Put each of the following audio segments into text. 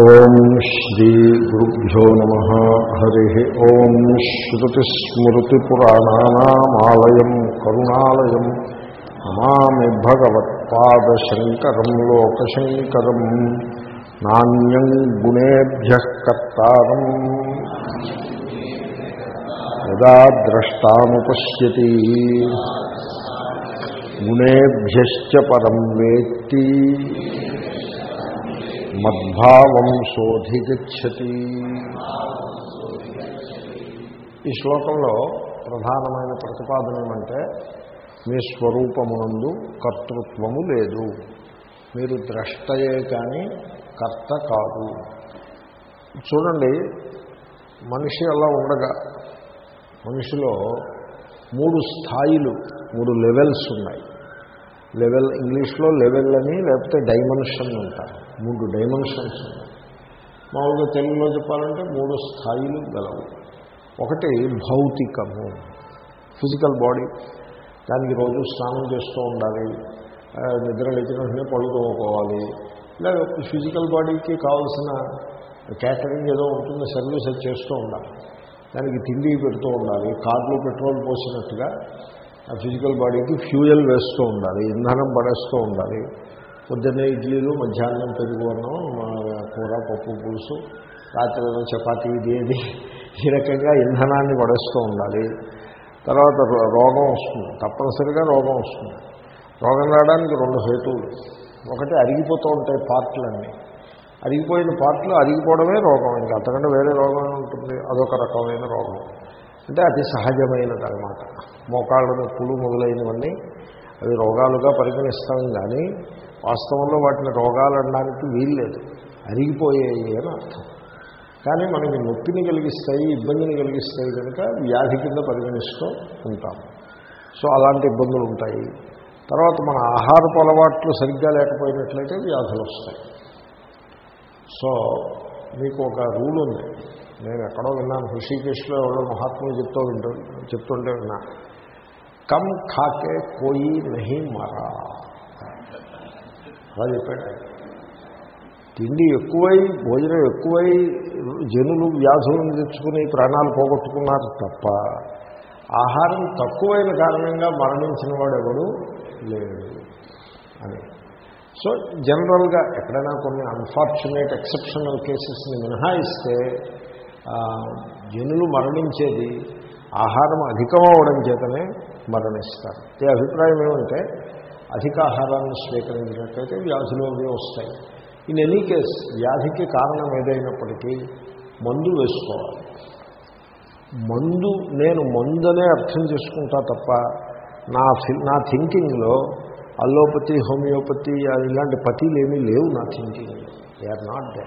ఓం శ్రీ గురుభ్యో నమ. హరి. ఓం శ్రుతిస్మృతిపురాణానామాలయం కరుణాలయం. నమామి భగవత్పాదశంకరం లోకశంకరం. నాణ్యం గుణేభ్య కర్తారం. యదా ద్రష్టాముపశ్యతి గుణేభ్యశ్చ పరం వేత్తి. మద్భావం శోధిగచ్చతి. ఈ శ్లోకంలో ప్రధానమైన ప్రతిపాదన ఏమంటే మీ స్వరూపమునందు కర్తృత్వము లేదు. మీరు ద్రష్టయే కానీ కర్త కాదు. చూడండి మనిషి అలా ఉండగా మనిషిలో మూడు స్థాయిలు మూడు లెవెల్స్ ఉన్నాయి. లెవెల్ ఇంగ్లీష్లో లెవెల్ అని లేకపోతే డైమెన్షన్ అంటారు. మూడు డైమెన్షన్స్ ఉన్నాయి. మామూలుగా తెలుగులో చెప్పాలంటే మూడు స్థాయిలు గలవు. ఒకటి భౌతికము. Physical body. దానికి రోజు స్నానం చేస్తూ ఉండాలి. నిద్ర లేచిన వెంటనే పళ్ళు ఇలా ఫిజికల్ బాడీకి కావాల్సిన క్యాటరింగ్ ఏదో ఉంటుంది సర్వీస్ అది చేస్తూ ఉండాలి. దానికి తిండి పెడుతూ ఉండాలి. కార్లో పెట్రోల్ పోసినట్టుగా ఆ ఫిజికల్ బాడీకి ఫ్యూయల్ వేస్తూ ఉండాలి ఇంధనం పడేస్తూ ఉండాలి. పొద్దున్నే ఇడ్లీలు మధ్యాహ్నం పెరుగు అన్నం కూర పప్పు పులుసు రాత్రి చపాతీ ఇది ఈ రకంగా ఇంధనాన్ని పడేస్తూ ఉండాలి. తర్వాత రోగం వస్తుంది తప్పనిసరిగా రోగం వస్తుంది. రోగం రావడానికి రెండు హేతువులు. ఒకటి అరిగిపోతూ ఉంటాయి పార్ట్లన్నీ. అరిగిపోయిన పార్ట్లు అరిగిపోవడమే రోగం ఇంకా అంతకంటే వేరే రోగం ఉంటుంది అదొక రకమైన రోగం. అంటే అతి సహజమైనది అనమాట మోకాళ్ళ నొప్పులు మొదలైనవన్నీ అవి రోగాలుగా పరిగణిస్తాం కానీ వాస్తవంలో వాటిని రోగాలు అనడానికి వీల్లేదు. అరిగిపోయాయి అని అర్థం. కానీ మనకి నొప్పిని కలిగిస్తాయి ఇబ్బందిని కలిగిస్తాయి కనుక వ్యాధి కింద పరిగణిస్తూ ఉంటాం. సో అలాంటి ఇబ్బందులు ఉంటాయి. తర్వాత మన ఆహారపు అలవాట్లు సరిగ్గా లేకపోయినట్లయితే వ్యాధులు వస్తాయి. సో మీకు ఒక రూల్ ఉంది. నేను ఎక్కడో విన్నాను. హృషికేశ్లో ఎవరో మహాత్ములు చెప్తూ వింటూ చెప్తుంటే విన్నా. కమ్ ఖాకే కోయి నహి మరా. అలా చెప్పాడు. తిండి ఎక్కువై భోజనం ఎక్కువై జనులు వ్యాధులను తెచ్చుకుని ప్రాణాలు పోగొట్టుకున్నారు తప్ప ఆహారం తక్కువైన కారణంగా మరణించిన వాడు ఎవడు లేడు అని. సో జనరల్గా ఎక్కడైనా కొన్ని అన్ఫార్చునేట్ ఎక్సెప్షనల్ కేసెస్ని మినహాయిస్తే జనులు మరణించేది ఆహారం అధికం అవడం చేతనే మరణిస్తారు. ఈ అభిప్రాయం ఏమంటే అధిక ఆహారాన్ని స్వీకరించినట్లయితే వ్యాధులు అవి వస్తాయి. ఇన్ ఎనీ కేస్ వ్యాధికి కారణం ఏదైనప్పటికీ మందు వేసుకోవాలి. మందు నేను మందునే అర్థం చేసుకుంటా తప్ప నా నా థింకింగ్లో అల్లోపతి హోమియోపతి ఇలాంటి పతీలు ఏమీ లేవు నా థింకింగ్లో. దే ఆర్ నాట్ దే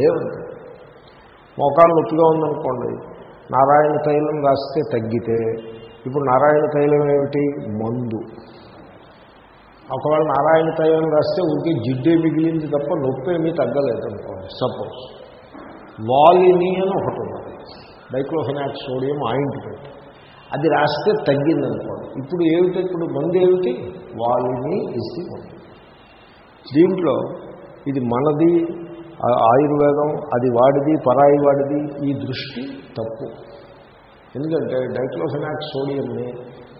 లేవు మోకాలు నొప్పిగా ఉందనుకోండి నారాయణ తైలం రాస్తే తగ్గితే ఇప్పుడు నారాయణ తైలం ఏమిటి? మందు. ఒకవేళ నారాయణ తైలం రాస్తే ఊరికి జిడ్డే మిగిలింది తప్ప నొప్పి ఏమీ తగ్గలేదు అనుకోండి సపోజ్. వాలిని అని ఒకటి ఉన్నది. డైక్లోఫెనాక్ సోడియం ఆయింట్మెంట్ అది రాస్తే తగ్గిందనుకోండి. ఇప్పుడు ఏమిటి? ఇప్పుడు మందు ఏమిటి? వాలిని ఇసి దీంట్లో ఇది మనది ఆయుర్వేదం అది వాడిది పరాయి వాడిది ఈ దృష్టి తప్పు. ఎందుకంటే డైక్లోఫెనాక్ సోడియంని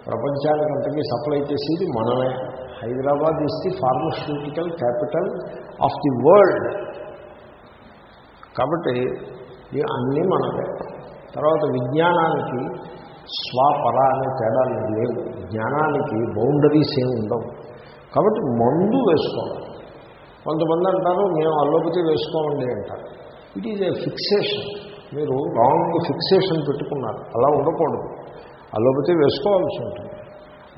ప్రపంచానికి అంతకీ సప్లై చేసేది మనమే. Hyderabad is the pharmaceutical capital of the world. కాబట్టి అన్నీ మనమే తర్వాత విజ్ఞానానికి స్వాపర అనే తేడాలు లేవు. జ్ఞానానికి బౌండరీస్ ఏమి ఉండవు. కాబట్టి మందు వేసుకోవాలి. కొంతమంది అంటారు మేము అల్లోపతి వేసుకోమండి అంటారు. ఇట్ ఈజ్ ఏ ఫిక్సేషన్ మీరు రాంగ్ ఫిక్సేషన్ పెట్టుకున్నారు. అలా ఉండకూడదు. అల్లోపతి వేసుకోవాల్సి ఉంటుంది.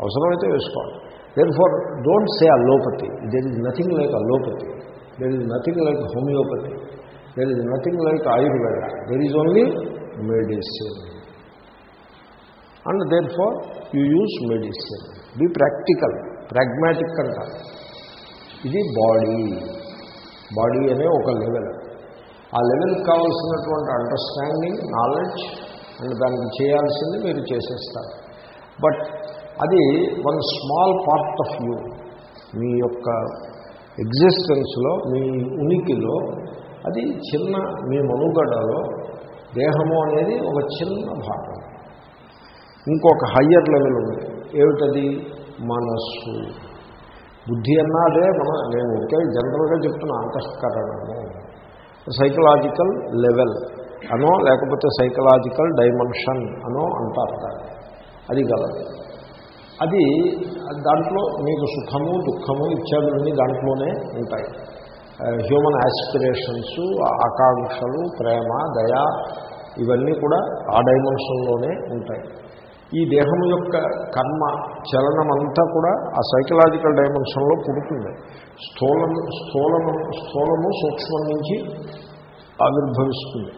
అవసరమైతే వేసుకోవాలి. Therefore don't say allopathy there is nothing like allopathy there is nothing like homeopathy there is nothing like Ayurveda there is only medicine and therefore you use medicine be practical pragmatic అంటారు ఇది body. Body అనే ఒక level. ఆ లెవెల్కి కావాల్సినటువంటి understanding knowledge and దానికి చేయాల్సింది మీరు చేసేస్తారు. బట్ అది one small part of you. మీ యొక్క ఎగ్జిస్టెన్స్లో మీ ఉనికిలో అది చిన్న మీ మనుగడలో దేహము అనేది ఒక చిన్న భాగం. ఇంకొక హయ్యర్ లెవెల్ ఉంది. ఏమిటది? మనస్సు. బుద్ధి అన్నా అదే మన నేను ఇంకా జనరల్గా చెప్తున్నా అంతఃకరణము. సైకలాజికల్ లెవెల్ అనో లేకపోతే సైకలాజికల్ డైమెన్షన్ అనో అంటారు దాన్ని. అది గలదు. అది దాంట్లో మీకు సుఖము దుఃఖము ఇత్యాదులన్నీ దాంట్లోనే ఉంటాయి. హ్యూమన్ యాస్పిరేషన్స్ ఆకాంక్షలు ప్రేమ దయ ఇవన్నీ కూడా ఆ డైమెన్షన్లోనే ఉంటాయి. ఈ దేహం యొక్క కర్మ చలనం అంతా కూడా ఆ సైకలాజికల్ డైమెన్షన్లో పుడుతుంది. స్థూలం స్థూలము స్థూలము సూక్ష్మం నుంచి ఆవిర్భవిస్తుంది.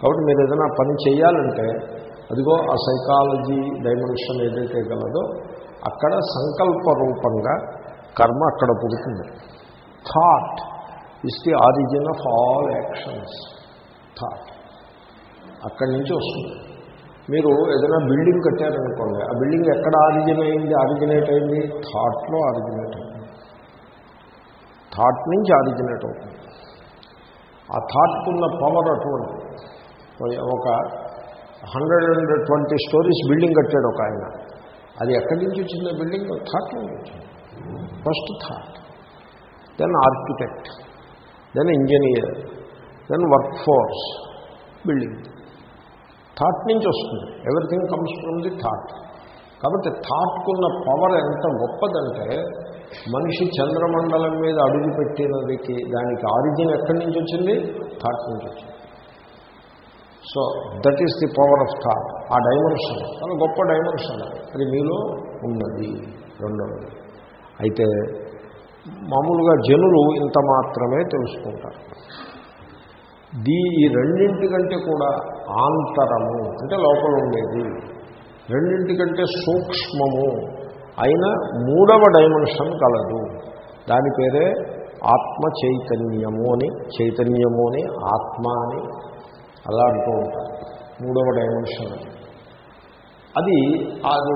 కాబట్టి మీరు ఏదైనా పని చేయాలంటే అదిగో ఆ సైకాలజీ డైమెన్షన్ ఏదైతే గలదో అక్కడ సంకల్ప రూపంగా కర్మ అక్కడ పుడుతుంది. Thought is the origin of all actions thought అక్కడి నుంచి వస్తుంది. మీరు ఏదైనా బిల్డింగ్ కట్టారనుకోండి ఆ బిల్డింగ్ ఎక్కడ ఆరిజిన్ అయింది ఆరిజినేట్ అయింది? థాట్లో ఆరిజినేట్ అయింది. థాట్ నుంచి ఆరిజినేట్ అవుతుంది. ఆ థాట్కున్న పవర్ అటువంటి ఒక hundred and twenty stories building కట్టాడు ఒక ఆయన. అది ఎక్కడి నుంచి వచ్చింది బిల్డింగ్? థాట్ నుంచి వచ్చింది. First thought. Then architect. Then engineer. Then work force. Building. Thought నుంచి వస్తుంది. Everything comes from the thought. కాబట్టి థాట్కున్న పవర్ ఎంత గొప్పదంటే మనిషి చంద్రమండలం మీద అడుగుపెట్టినదికి దానికి ఆరిజిన్ ఎక్కడి నుంచి వచ్చింది? థాట్ నుంచి వచ్చింది. So that is the power of thought. ఆ డైమెన్షన్. చాలా గొప్ప డైమెన్షన్. అది మీలో ఉన్నది రెండవది. అయితే మామూలుగా జనులు ఇంత మాత్రమే తెలుసుకుంటారు. దీ ఈ రెండింటికంటే కూడా ఆంతరము అంటే లోపల ఉండేది రెండింటికంటే సూక్ష్మము అయిన మూడవ డైమెన్షన్ కలదు. దాని పేరే ఆత్మ చైతన్యము అని చైతన్యము అని ఆత్మ అని అలా అంటూ ఉంటారు. మూడవ డైమెన్షన్ అది. అది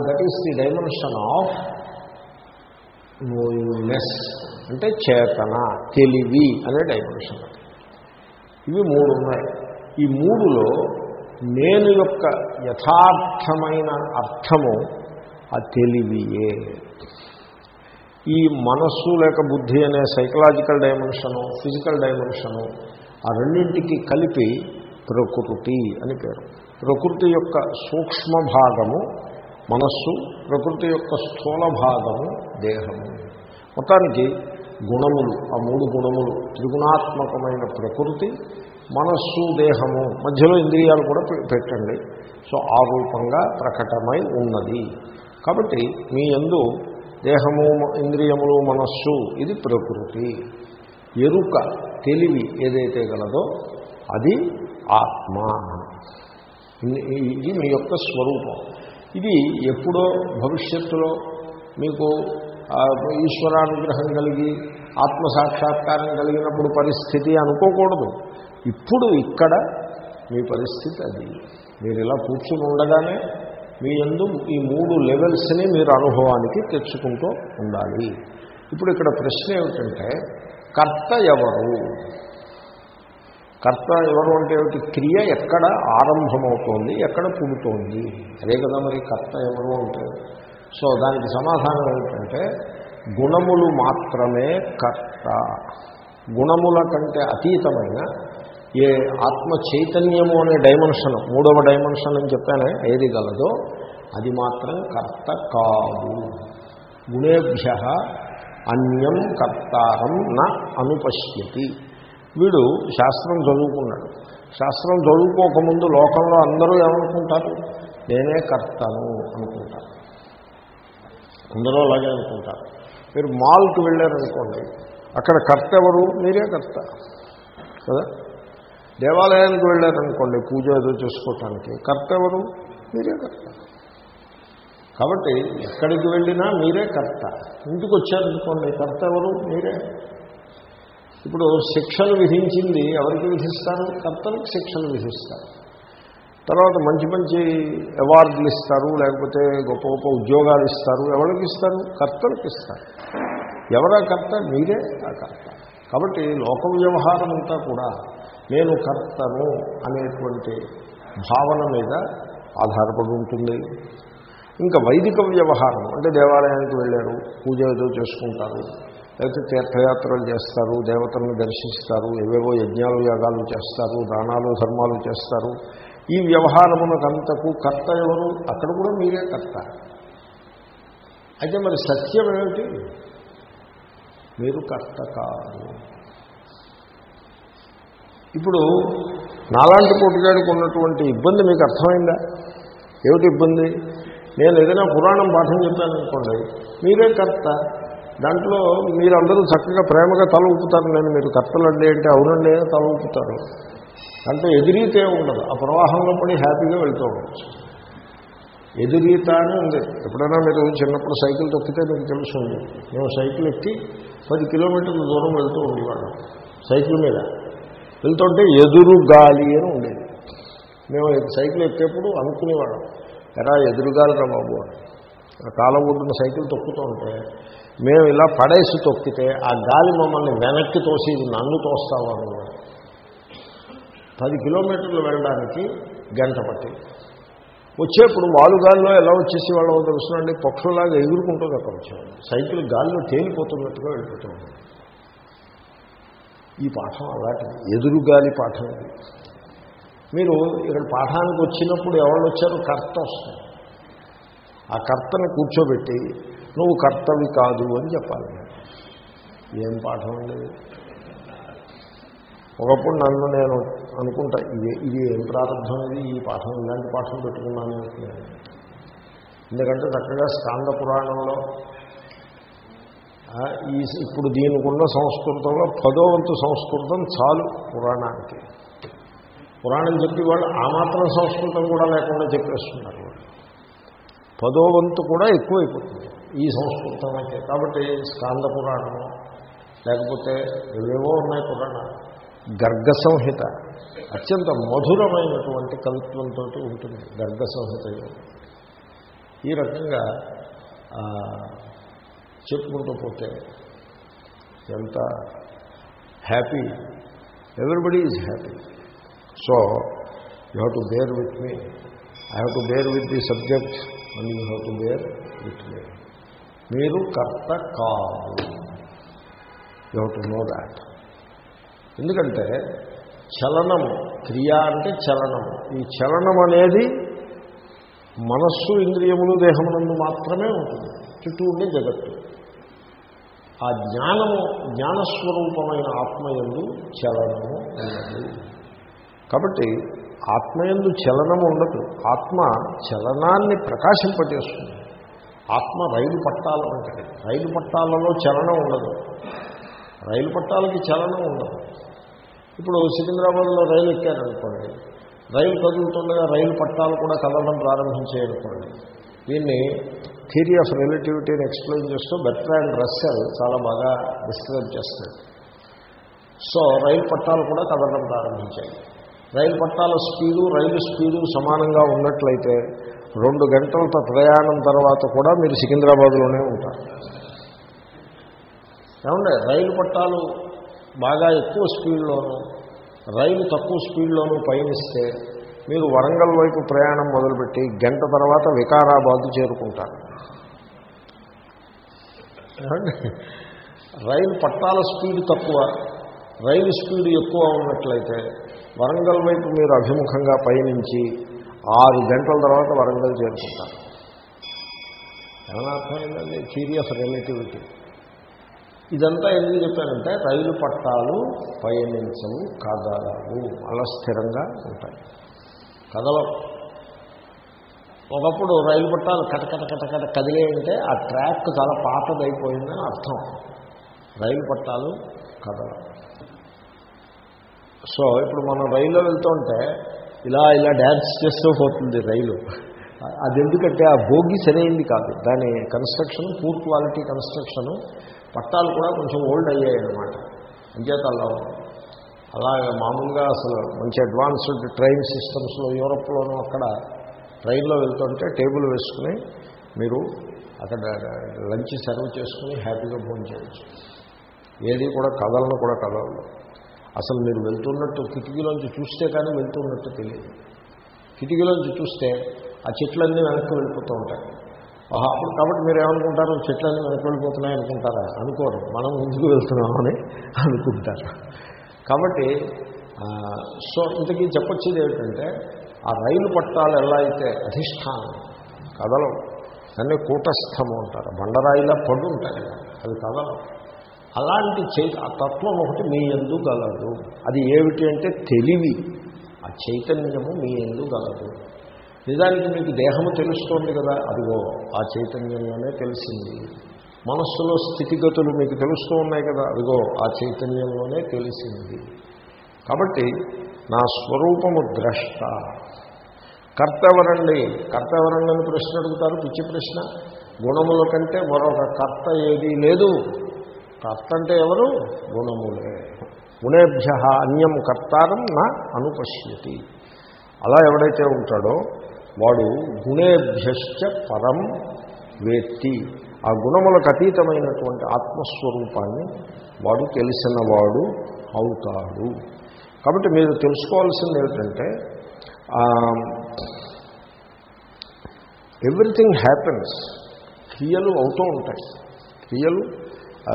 that is the dimension of knowingness అంటే చేతన తెలివి అనే డైమెన్షన్ ఇవి మూడు ఉన్నాయి ఈ మూడులో నేను యొక్క యథార్థమైన అర్థము ఆ తెలివియే. ఈ మనస్సు లేక బుద్ధి అనే సైకలాజికల్ డైమెన్షను ఫిజికల్ డైమెన్షను ఆ రెండింటికి కలిపి ప్రకృతి అని పేరు. ప్రకృతి యొక్క సూక్ష్మ భాగము మనస్సు ప్రకృతి యొక్క స్థూల భాగము దేహము. మొత్తానికి గుణములు ఆ మూడు గుణములు త్రిగుణాత్మకమైన ప్రకృతి మనస్సు దేహము మధ్యలో ఇంద్రియాలు కూడా పెట్టండి. సో ఆ రూపంగా ప్రకటమై ఉన్నది. కాబట్టి మీ ఎందు దేహము ఇంద్రియములు మనస్సు ఇది ప్రకృతి. ఎరుక తెలివి ఏదైతే గలదో అది ఆత్మ. ఇది మీ యొక్క స్వరూపం. ఇది ఎప్పుడో భవిష్యత్తులో మీకు ఈశ్వరానుగ్రహం కలిగి ఆత్మసాక్షాత్కారం కలిగినప్పుడు పరిస్థితి అనుకోకూడదు. ఇప్పుడు ఇక్కడ మీ పరిస్థితి అది. మీరు ఇలా కూర్చుని ఉండగానే మీ ఎందు ఈ మూడు లెవెల్స్ని మీరు అనుభవానికి తెచ్చుకుంటూ ఉండాలి. ఇప్పుడు ఇక్కడ ప్రశ్న ఏమిటంటే కర్త ఎవరు? కర్త ఎవరు అంటే ఏమిటి? క్రియ ఎక్కడ ఆరంభమవుతోంది ఎక్కడ పుడుతోంది? అదే కదా మరి కర్త ఎవరు అంటే? సో దానికి సమాధానం ఏమిటంటే గుణములు మాత్రమే కర్త. గుణముల కంటే అతీతమైన ఏ ఆత్మ చైతన్యము అనే డైమెన్షన్ మూడవ డైమెన్షన్ అని చెప్పానే ఏది గలదో అది మాత్రం కర్త కాదు. గుణేభ్య అన్యం కర్తారం న అనుపశ్యతి. వీడు శాస్త్రం చదువుకున్నాడు. శాస్త్రం చదువుకోకముందు లోకంలో అందరూ ఏమనుకుంటారు? నేనే కర్తను అనుకుంటారు. అందరూ అలాగే అనుకుంటారు మీరు మాల్కి వెళ్ళారనుకోండి అక్కడ కర్త ఎవరు? మీరే కర్త. కదా? దేవాలయానికి వెళ్ళారనుకోండి పూజ ఏదో చేసుకోవటానికి కర్త ఎవరు? మీరే కర్త. కాబట్టి ఎక్కడికి వెళ్ళినా మీరే కర్త. ఇంటికి వచ్చారనుకోండి కర్త ఎవరు? మీరే. ఇప్పుడు శిక్షలు విధించింది ఎవరికి విధిస్తారు? కర్తలకు శిక్షలు విధిస్తారు. తర్వాత మంచి మంచి అవార్డులు ఇస్తారు లేకపోతే గొప్ప గొప్ప ఉద్యోగాలు ఇస్తారు. ఎవరికి ఇస్తారు? కర్తలకు ఇస్తారు. ఎవరా కర్త? మీరే ఆ కర్త. కాబట్టి లోక వ్యవహారం అంతా కూడా నేను కర్తను అనేటువంటి భావన మీద ఆధారపడి ఉంటుంది. ఇంకా వైదిక వ్యవహారం అంటే దేవాలయానికి వెళ్ళారు పూజ ఏదో చేసుకుంటారు లేకపోతే తీర్థయాత్రలు చేస్తారు దేవతలను దర్శిస్తారు ఏవేవో యజ్ఞాలు యాగాలు చేస్తారు దానాలు ధర్మాలు చేస్తారు. ఈ వ్యవహారమునకంతకు కర్త ఎవరు? అక్కడ కూడా మీరే కర్త. అయితే మరి సత్యం ఏమిటి? మీరు కర్త కాదు. ఇప్పుడు నాలాంటి పుట్టుగాడికి ఉన్నటువంటి ఇబ్బంది మీకు అర్థమైందా? ఏమిటి ఇబ్బంది? నేను ఏదైనా పురాణం పాఠం చెప్పాననుకోండి మీరే కర్త. దాంట్లో మీరందరూ చక్కగా ప్రేమగా తల ఊపుతారు నేను మీరు కర్తలండి అంటే అవునండి తల ఊపుతారు అంటే ఎదురీతే ఉండదు. ఆ ప్రవాహంలో పడి హ్యాపీగా వెళ్తూ ఉండొచ్చు. ఎదురీత అని ఉంది. ఎప్పుడైనా మీరు చిన్నప్పుడు సైకిల్ తొక్కితే మీకు తెలుసు మేము సైకిల్ ఎక్కి పది కిలోమీటర్ల దూరం వెళ్తూ ఉండేవాళ్ళం. సైకిల్ మీద. వెళ్తుంటే ఎదురు గాలి అని ఉండేది. మేము సైకిల్ ఎక్కేప్పుడు అనుకునేవాళ్ళం. ఎరా ఎదురుగాలి రా బాబు అని. ఆ కాలం ఒడ్డున సైకిల్ తొక్కుతూ ఉంటే మేము ఇలా పడేసి తొక్కితే ఆ గాలి మమ్మల్ని వెనక్కి తోసి నన్ను తోస్తావా పది కిలోమీటర్లు వెళ్ళడానికి గంట పట్టి వచ్చేప్పుడు వాలుగాల్లో ఎలా వచ్చేసి వాళ్ళ తెలుసునండి పక్షులాగా ఎగురుకుంటుంది అక్కడ వచ్చేవాళ్ళు. సైకిల్ గాల్లో తేలిపోతున్నట్టుగా వెళ్ళిపోతూ ఈ పాఠం అలాంటిది ఎదురుగాలి పాఠం ఇది. మీరు ఇక్కడ పాఠానికి వచ్చినప్పుడు ఎవరు వచ్చారో? కర్త వస్తుంది ఆ కర్తను కూర్చోబెట్టి నువ్వు కర్తవి కాదు అని చెప్పాలి. ఏం పాఠం లేదు ఒకప్పుడు నన్ను నేను అనుకుంటా ఇది ఇది ఏం ప్రారంభం ఇది ఈ పాఠం ఇలాంటి పాఠం పెట్టుకున్నాను అనుకున్నాను ఎందుకంటే చక్కగా స్కాంద పురాణంలో ఈ ఇప్పుడు దీనికున్న సంస్కృతంలో పదో వంతు సంస్కృతం చాలు పురాణానికి. పురాణం చెప్పి వాళ్ళు ఆ మాత్రం సంస్కృతం కూడా లేకుండా చెప్పేస్తున్నారు పదోవంతు పదో వంతు కూడా ఎక్కువైపోతుంది ఈ సంస్కృతం అయితే కాబట్టి స్కాంద పురాణము లేకపోతే ఏవేవో ఉన్నాయి పురాణాలు. గర్గ సంహిత అత్యంత మధురమైనటువంటి కవిత్వంతో ఉంటుంది గర్గ సంహిత ఈ రకంగా చెప్పుకుంటూ పోతే ఎంత happy. Everybody is happy so you have to bear with me I have to bear with the subject and you have to bear with me మీరు కర్త కాదు. You have to know that ఎందుకంటే చలనము క్రియ అంటే చలనము ఈ చలనం అనేది మనస్సు ఇంద్రియములు దేహమునందు మాత్రమే ఉంటుంది. చుట్టూ ఉండే జగత్తు. ఆ జ్ఞానము జ్ఞానస్వరూపమైన ఆత్మయందు చలనము ఉండదు. కాబట్టి ఆత్మయందు చలనము ఉండదు. ఆత్మ చలనాన్ని ప్రకాశింపజేస్తుంది. ఆత్మ రైలు పట్టాల వంటిది. రైలు పట్టాలలో చలనం ఉండదు. రైలు పట్టాలకి చలనం ఉండదు. ఇప్పుడు సికింద్రాబాద్లో రైలు ఎక్కారనుకోండి రైలు కదులుతుండగా రైలు పట్టాలు కూడా కదలడం ప్రారంభించాయనుకోండి దీన్ని థియరీ ఆఫ్ రిలేటివిటీని ఎక్స్ప్లెయిన్ చేస్తూ బెట్రాండ్ రస్సెల్ చాలా బాగా డిస్క్రైబ్ చేస్తాడు సో రైలు పట్టాలు కూడా కదలడం ప్రారంభించాయి. రైలు పట్టాల స్పీడు రైలు స్పీడు సమానంగా ఉన్నట్లయితే రెండు గంటల ప్రయాణం తర్వాత కూడా మీరు సికింద్రాబాద్లోనే ఉంటారు. ఏమంటే రైలు పట్టాలు బాగా ఎక్కువ స్పీడ్లోనూ రైలు తక్కువ స్పీడ్లోనూ పయనిస్తే మీరు వరంగల్ వైపు ప్రయాణం మొదలుపెట్టి గంట తర్వాత వికారాబాద్ చేరుకుంటారు. రైలు పట్టాల స్పీడ్ తక్కువ రైలు స్పీడ్ ఎక్కువ ఉన్నట్లయితే వరంగల్ వైపు మీరు అభిముఖంగా పయనించి ఆరు గంటల తర్వాత వరంగల్ చేరుకుంటారు. ఏమైనా అర్థమైందండి సీరియస్ రిలేటివిటీ ఇదంతా ఎందుకు చెప్పానంటే రైలు పట్టాలు పయనించవు కదలవు. అలా స్థిరంగా ఉంటాయి. కదలవు. ఒకప్పుడు రైలు పట్టాలు కటకట కటకట కదిలే అంటే ఆ ట్రాక్ చాలా పాతదైపోయిందని అర్థం. రైలు పట్టాలు కదలవు. సో ఇప్పుడు మనం రైల్లో వెళ్తుంటే ఇలా ఇలా డ్యాన్స్ చేస్తూ పోతుంది రైలు. అది ఎందుకంటే ఆ భోగి సరైంది కాదు. దాని కన్స్ట్రక్షన్ పూర్ క్వాలిటీ కన్స్ట్రక్షను పట్టాలు కూడా కొంచెం ఓల్డ్ అయ్యాయి అన్నమాట. అంచేత అలా అలాగే మామూలుగా అసలు మంచి అడ్వాన్స్డ్ ట్రైన్ సిస్టమ్స్లో యూరప్లోనూ అక్కడ ట్రైన్లో వెళ్తుంటే టేబుల్ వేసుకుని మీరు అక్కడ లంచ్ సర్వ్ చేసుకుని హ్యాపీగా ఫోన్ చేయొచ్చు. ఏది కూడా కదలను కూడా కదలదు అసలు మీరు వెళ్తున్నట్టు కిటికీలోంచి చూస్తే కానీ వెళ్తున్నట్టు తెలియదు. కిటికీలోంచి చూస్తే ఆ చెట్లన్నీ వెనక్కి వెళ్ళిపోతూ ఉంటాయి. అప్పుడు కాబట్టి మీరు ఏమనుకుంటారు చెట్లన్నీ వెనక్కి వెళ్ళిపోతున్నాయి అనుకుంటారా? అనుకోరు. మనం ముందుకు వెళ్తున్నామని అనుకుంటారు. కాబట్టి సో ఇంతకీ చెప్పొచ్చేది ఏమిటంటే ఆ రైలు పట్టాలు ఎలా అయితే అధిష్టానం కదలవు దాన్ని కూటస్థము అంటారు. బండరాయిలా పడు ఉంటాయి అది కదలవు. అలాంటి చై ఆ తత్వం ఒకటి మీ ఎందు గలదు. అది ఏమిటి అంటే తెలివి. ఆ చైతన్యము మీ ఎందు గలదు. నిజానికి మీకు దేహము తెలుస్తోంది కదా అదిగో ఆ చైతన్యంలోనే తెలిసింది. మనస్సులో స్థితిగతులు మీకు తెలుస్తూ ఉన్నాయి కదా అదిగో ఆ చైతన్యంలోనే తెలిసింది. కాబట్టి నా స్వరూపము ద్రష్ట. కర్త ఎవరండి? కర్త ఎవరండి అని ప్రశ్న అడుగుతారు పిచ్చి ప్రశ్న. గుణముల కంటే మరొక కర్త ఏదీ లేదు. కర్త అంటే ఎవరు? గుణములే. గుణేభ్య అన్యం కర్తారం నా అనుపశ్యతి. అలా ఎవడైతే ఉంటాడో వాడు గుణేభ్యశ్చ పరం వేత్తి. ఆ గుణములకు అతీతమైనటువంటి ఆత్మస్వరూపాన్ని వాడు తెలిసినవాడు అవుతాడు. కాబట్టి మీరు తెలుసుకోవాల్సింది ఏమిటంటే ఎవ్రీథింగ్ హ్యాపెన్స్ క్రియలు అవుతూ ఉంటాయి. క్రియలు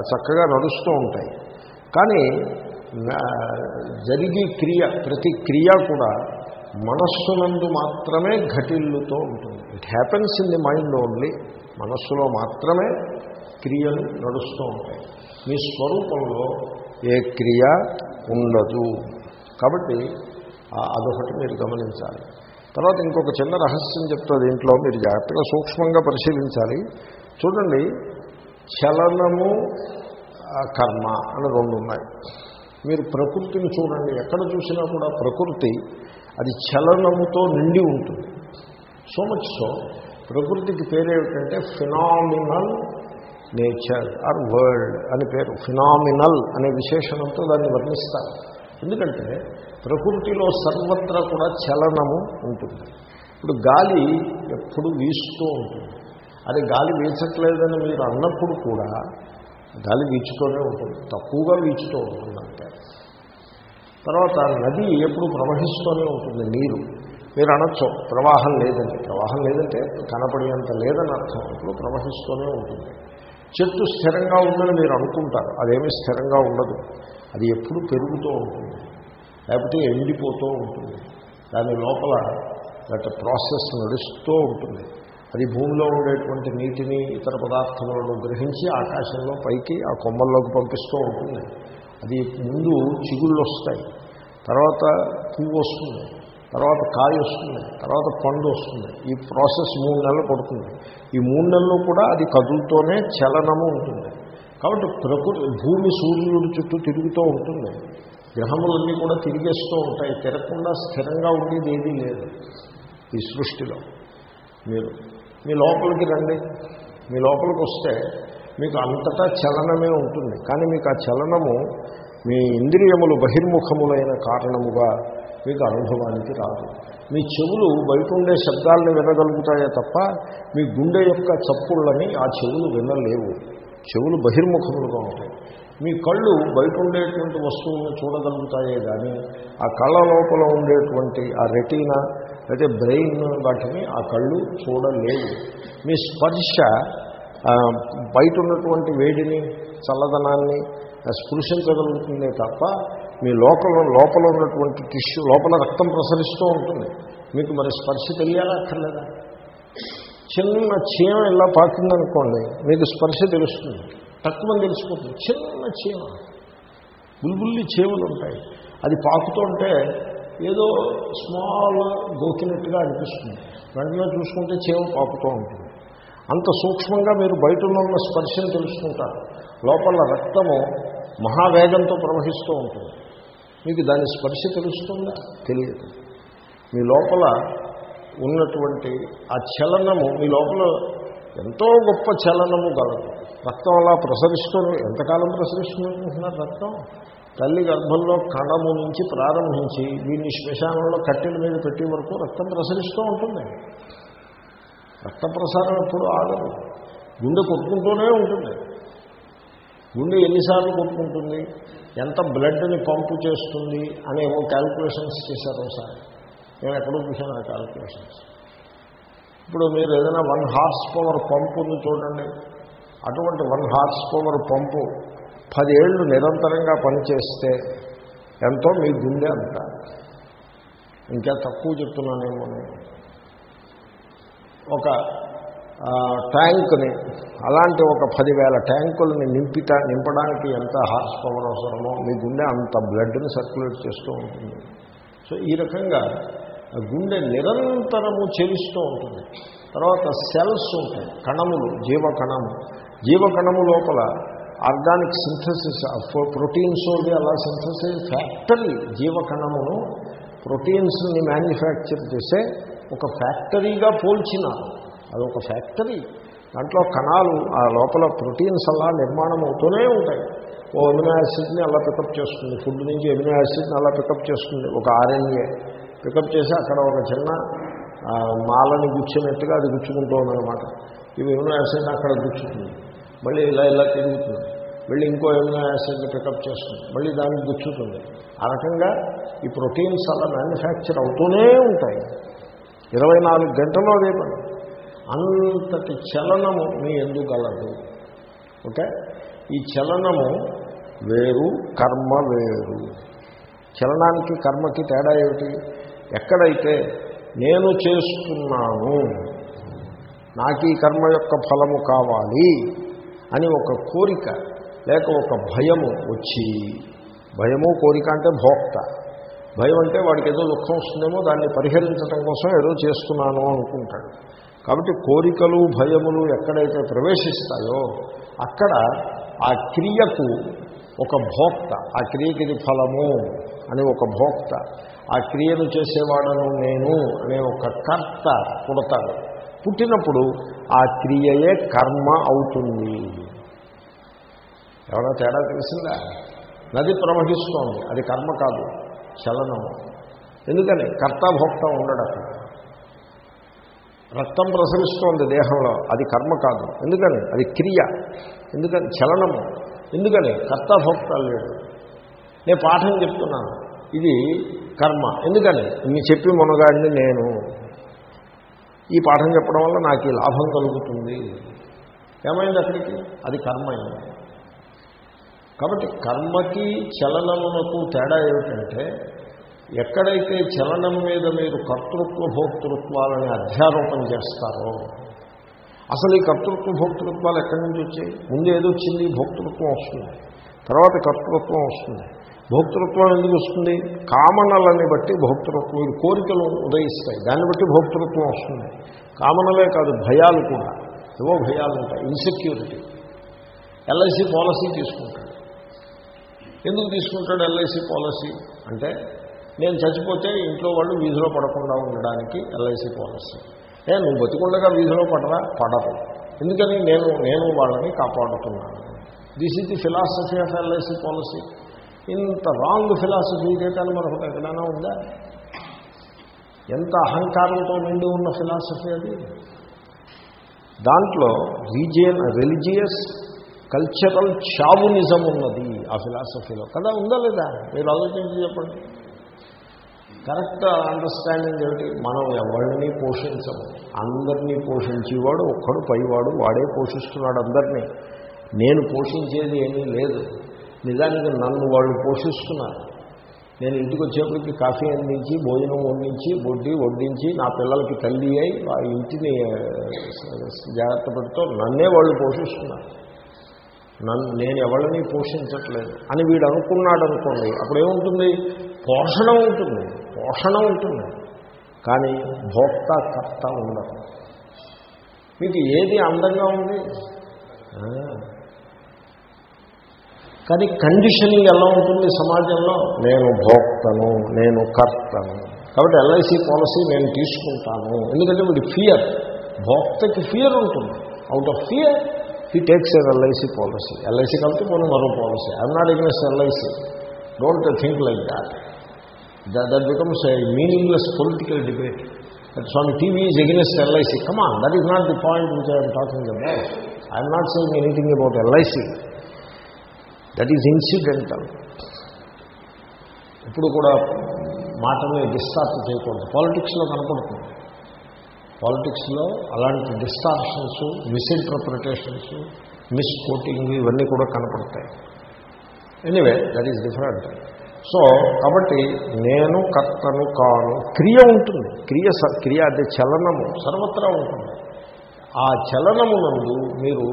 చక్కగా నడుస్తూ ఉంటాయి. కానీ జరిగే క్రియ ప్రతి క్రియ కూడా మనస్సునందు మాత్రమే ఘటిల్లుతూ ఉంటుంది. It happens in the mind only మనస్సులో మాత్రమే క్రియలు నడుస్తూ ఉంటాయి. మీ స్వరూపంలో ఏ క్రియ ఉండదు. కాబట్టి అదొకటి మీరు గమనించాలి. తర్వాత ఇంకొక చిన్న రహస్యం చెప్తా దీంట్లో. మీరు జాగ్రత్తగా సూక్ష్మంగా పరిశీలించాలి. చూడండి చలనము కర్మ అని రెండు ఉన్నాయి. మీరు ప్రకృతిని చూడండి. ఎక్కడ చూసినా కూడా ప్రకృతి అది చలనముతో నిండి ఉంటుంది. సో మచ్ సో ప్రకృతికి పేరేమిటంటే ఫినామినల్ నేచర్ ఆర్ వరల్డ్ అని పేరు. ఫినామినల్ అనే విశేషణంతో దాన్ని వర్ణిస్తారు. ఎందుకంటే ప్రకృతిలో సర్వత్రా కూడా చలనము ఉంటుంది. ఇప్పుడు గాలి ఎప్పుడు వీస్తూ ఉంటుంది. అది గాలి వీచట్లేదని మీరు అన్నప్పుడు కూడా గాలి వీచుతూనే ఉంటుంది. తక్కువగా వీచుతూ ఉంటుంది అంతే. తర్వాత నది ఎప్పుడు ప్రవహిస్తూనే ఉంటుంది నీరు. మీరు అనొచ్చు ప్రవాహం లేదండి ప్రవాహం లేదంటే కనపడేంత లేదని అర్థం. ఎప్పుడు ప్రవహిస్తూనే ఉంటుంది. చెట్టు స్థిరంగా ఉందని మీరు అనుకుంటారు. అదేమీ స్థిరంగా ఉండదు. అది ఎప్పుడు పెరుగుతూ ఉంటుంది. లేకపోతే ఎండిపోతూ ఉంటుంది. దాని లోపల గత ప్రాసెస్ నడుస్తూ ఉంటుంది. అది భూమిలో ఉండేటువంటి నీటిని ఇతర పదార్థములను గ్రహించి ఆకాశంలో పైకి ఆ కొమ్మల్లోకి పంపిస్తూ ఉంటుంది. అది ముందు చిగుళ్ళు వస్తాయి. తర్వాత పువ్వు వస్తుంది. తర్వాత కాయ వస్తుంది. తర్వాత పండు వస్తుంది. ఈ ప్రాసెస్ మూడు నెలలు పడుతుంది. ఈ మూడు నెలలు కూడా అది కదులుతూనే చలనము ఉంటుంది. కాబట్టి ప్రకృతి భూమి సూర్యుడి చుట్టూ తిరుగుతూ ఉంటుంది. గ్రహములన్నీ కూడా తిరిగేస్తూ ఉంటాయి. తిరగకుండా స్థిరంగా ఉండేది ఏదీ లేదు ఈ సృష్టిలో. మీరు మీ లోపలికి రండి. మీ లోపలికి వస్తే మీకు అంతటా చలనమే ఉంటుంది. కానీ మీకు ఆ చలనము మీ ఇంద్రియములు బహిర్ముఖములైన కారణముగా మీకు అనుభవానికి రాదు. మీ చెవులు బయట ఉండే శబ్దాలను వినగలుగుతాయే తప్ప మీ గుండె యొక్క చప్పుళ్ళని ఆ చెవులు వినలేవు. చెవులు బహిర్ముఖములుగా ఉంటాయి. మీ కళ్ళు బయట ఉండేటువంటి వస్తువులను చూడగలుగుతాయే కానీ ఆ కళ్ళ లోపల ఉండేటువంటి ఆ రెటీనా అయితే బ్రెయిన్ వాటిని ఆ కళ్ళు చూడలేవు. మీ స్పర్శ బయట ఉన్నటువంటి వేడిని చల్లదనాన్ని స్పృశించగలుగుతుందే తప్ప మీ లోపల లోపల ఉన్నటువంటి టిష్యూ లోపల రక్తం ప్రసరిస్తూ ఉంటుంది. మీకు మరి స్పర్శ తెలియాలా అక్కర్లేదా? చిన్న చీమ ఇలా పాకిందనుకోండి మీకు స్పర్శ తెలుస్తుంది. తక్కువ తెలిసిపోతుంది. చిన్న చీమ బుల్బుల్లి చీమలు ఉంటాయి అది పాకుతుంటే ఏదో స్మాల్ గోకినట్టుగా అనిపిస్తుంది. వెంటనే చూసుకుంటే చీమ పాకుతూ ఉంటుంది. అంత సూక్ష్మంగా మీరు బయట ఉన్న స్పర్శను తెలుసుకుంటారు. లోపల రక్తము మహావేగంతో ప్రవహిస్తూ ఉంటుంది. మీకు దాని స్పర్శ తెలుస్తుందా? తెలియదు. మీ లోపల ఉన్నటువంటి ఆ చలనము మీ లోపల ఎంతో గొప్ప చలనము గలదు రక్తం అలా ప్రసరిస్తుంది. ఎంతకాలం ప్రసరిస్తుందనుకుంటున్నారు రక్తం? తల్లి గర్భంలో కణము నుంచి ప్రారంభించి దీన్ని శ్మశానంలో కట్టెల మీద పెట్టే వరకు రక్తం ప్రసరిస్తూ ఉంటుంది. రక్త ప్రసారం ఎప్పుడు ఆగదు. గుండె కొట్టుకుంటూనే ఉంటుంది. గుండె ఎన్నిసార్లు కొట్టుకుంటుంది? ఎంత బ్లడ్ని పంపు చేస్తుంది? అనేవో క్యాల్కులేషన్స్ చేశారు ఒకసారి నేను ఎక్కడో చూశాను ఆ క్యాల్కులేషన్స్ ఇప్పుడు మీరు ఏదైనా వన్ హార్స్ పవర్ పంపు ఉంది చూడండి. అటువంటి వన్ హార్స్ పవర్ పంపు పదేళ్ళు నిరంతరంగా పనిచేస్తే ఎంతో మీ గుండె అంత. ఇంకా తక్కువ చెప్తున్నానేమో నేను. ఒక ట్యాంక్ని అలాంటి ఒక పదివేల ట్యాంకుల్ని నింపిట నింపడానికి ఎంత హార్స్ పవర్ అవసరమో మీ గుండె అంత బ్లడ్ని సర్క్యులేట్ చేస్తూ ఉంటుంది. సో ఈ రకంగా గుండె నిరంతరము చెలిస్తూ ఉంటుంది. తర్వాత సెల్స్ ఉంటాయి కణములు జీవకణము. జీవకణము లోపల ఆర్గానిక్ సింథసిస్ ప్రోటీన్స్ అవి అలా సింథసిస్ ఫ్యాక్టరీ జీవకణమును ప్రోటీన్స్ని మ్యానుఫ్యాక్చర్ చేసే ఒక ఫ్యాక్టరీగా పోల్చినారు. అదొక ఫ్యాక్టరీ. దాంట్లో కణాలు ఆ లోపల ప్రోటీన్స్ అలా నిర్మాణం అవుతూనే ఉంటాయి. ఓ ఎమినో యాసిడ్ని అలా పికప్ చేస్తుంది. ఫుడ్ నుంచి ఎమినో యాసిడ్ని అలా పికప్ చేస్తుంది. ఒక ఆర్ఎన్ఏ పికప్ చేసి అక్కడ ఒక చిన్న మాలని గుచ్చినట్టుగా అది గుచ్చుకుంటూ ఉందన్నమాట. ఇవి ఎమినో యాసిడ్ అక్కడ గుచ్చుతుంది. మళ్ళీ ఇలా ఇలా తిరుగుతుంది. మళ్ళీ ఇంకో ఎమినో యాసిడ్ని పికప్ చేస్తుంది. మళ్ళీ దానికి గుచ్చుతుంది. ఆ రకంగా ఈ ప్రోటీన్స్ అలా మ్యానుఫ్యాక్చర్ అవుతూనే ఉంటాయి. ఇరవై నాలుగు గంటల్లో అదే పని. అంతటి చలనము మీ ఎందుగలదు ఓకే? ఈ చలనము వేరు కర్మ వేరు. చలనానికి కర్మకి తేడా ఏమిటి? ఎక్కడైతే నేను చేస్తున్నాను నాకు ఈ కర్మ యొక్క ఫలము కావాలి అని ఒక కోరిక లేక ఒక భయము వచ్చి భయము కోరిక అంటే భోక్త. భయం అంటే వాడికి ఏదో దుఃఖం వస్తుందేమో దాన్ని పరిహరించడం కోసం ఏదో చేస్తున్నాను అనుకుంటాడు. కాబట్టి కోరికలు భయములు ఎక్కడైతే ప్రవేశిస్తాయో అక్కడ ఆ క్రియకు ఒక భోక్త ఆ క్రియకిది ఫలము అని ఒక భోక్త ఆ క్రియను చేసేవాడను నేను అనే ఒక కర్త పుడతాడు. పుట్టినప్పుడు ఆ క్రియయే కర్మ అవుతుంది. ఎవరైనా తేడా తెలిసిందా? నది ప్రవహిస్తోంది. అది కర్మ కాదు చలనము. ఎందుకని? కర్త భోక్త అక్కడ రక్తం ప్రసరిస్తోంది దేహంలో. అది కర్మ కాదు. ఎందుకని? అది క్రియ. ఎందుకని? చలనము. ఎందుకని? కర్తాభోక్త లేడు నేను పాఠం చెప్తున్నాను. ఇది కర్మ. ఎందుకని? నీ చెప్పి మునగాడిని నేను. ఈ పాఠం చెప్పడం వల్ల నాకు ఈ లాభం కలుగుతుంది. ఏమైంది అక్కడికి? అది కర్మ అయింది. కాబట్టి కర్మకి చలనమునకు తేడా ఏమిటంటే ఎక్కడైతే చలనం మీద మీరు కర్తృత్వ భోక్తృత్వాలని అధ్యారోపణ చేస్తారో అసలు ఈ కర్తృత్వ భోక్తృత్వాలు ఎక్కడి నుంచి వచ్చాయి? ముందు ఏదొచ్చింది భోక్తృత్వం వస్తుంది. తర్వాత కర్తృత్వం వస్తుంది. భోక్తృత్వం ఎందుకు వస్తుంది? కామనలని బట్టి భోక్తృత్వం ఇది కోరికలు ఉదయిస్తాయి. దాన్ని బట్టి భోక్తృత్వం వస్తుంది. కామనలే కాదు భయాలు కూడా. ఏవో భయాలు ఉంటాయి. ఇన్సెక్యూరిటీ ఎల్ఐసి పాలసీ తీసుకుంటాడు. ఎందుకు తీసుకుంటాడు ఎల్ఐసి పాలసీ? అంటే నేను చచ్చిపోతే ఇంట్లో వాళ్ళు వీధిలో పడకుండా ఉండడానికి ఎల్ఐసి పాలసీ. ఏ నువ్వు బతికుండగా వీధిలో పడరా? పడరు. ఎందుకని? నేను నేను వాళ్ళని కాపాడుతున్నాను. This is the philosophy of LIC policy ఇంత రాంగ్ ఫిలాసఫీ కానీ మరొకటి ఎక్కడైనా ఉందా? ఎంత అహంకారంతో నిండి ఉన్న ఫిలాసఫీ అది? దాంట్లో రీజియన్ రిలీజియస్ కల్చరల్ చావునిజం ఉన్నది ఆ ఫిలాసఫీలో కదా ఉందా లేదా? మీరు ఆలోచించి చెప్పండి. కరెక్ట్ అండర్స్టాండింగ్ ఏమిటి? మనం ఎవరిని పోషించము. అందరినీ పోషించేవాడు ఒక్కడు పైవాడు వాడే పోషిస్తున్నాడు అందరినీ. నేను పోషించేది ఏమీ లేదు. నిజానికి నన్ను వాళ్ళు పోషిస్తున్నారు. నేను ఇంటికి వచ్చేప్పటికి కాఫీ అందించి భోజనం వండించి బొడ్డి వడ్డించి నా పిల్లలకి తల్లి అయి ఆ ఇంటిని జాగ్రత్త పెడుతూ నన్నే వాళ్ళు పోషిస్తున్నారు. నన్ను నేను ఎవరిని పోషించట్లేదు అని వీడు అనుకున్నాడు అనుకోండి అప్పుడేముంటుంది? పోషణ ఉంటుంది. పోషణ ఉంటుంది. కానీ భోక్త కర్త ఉండదు మీకు ఏది అందంగా ఉంది? కానీ కండిషనింగ్ ఎలా ఉంటుంది సమాజంలో? నేను భోక్తను నేను కర్తను. కాబట్టి ఎల్ఐసి పాలసీ నేను తీసుకుంటాను. ఎందుకంటే వీడి ఫియర్. భోక్తకి ఫియర్ ఉంటుంది. Out of fear he takes an LIC policy. LIC కలిపి మనం మరో policy. I'm not against LIC don't think like that. That becomes a meaningless political debate that Swami TV is against LIC come on that is not the point which I'm talking about I'm not saying anything about LIC that is incidental ఇప్పుడు కూడా మాటని distort చేయకూడదు. పాలిటిక్స్లో కనపడుతుంది. పాలిటిక్స్లో అలాంటి distortions మిస్ఇంటర్ప్రిటేషన్స్ మిస్కోటింగ్ ఇవన్నీ కూడా కనపడతాయి. Anyway that is different so కాబట్టి నేను కర్తను కాను క్రియ ఉంటుంది. క్రియ క్రియ అదే చలనము సర్వత్రా ఉంటుంది. ఆ చలనమునందు మీరు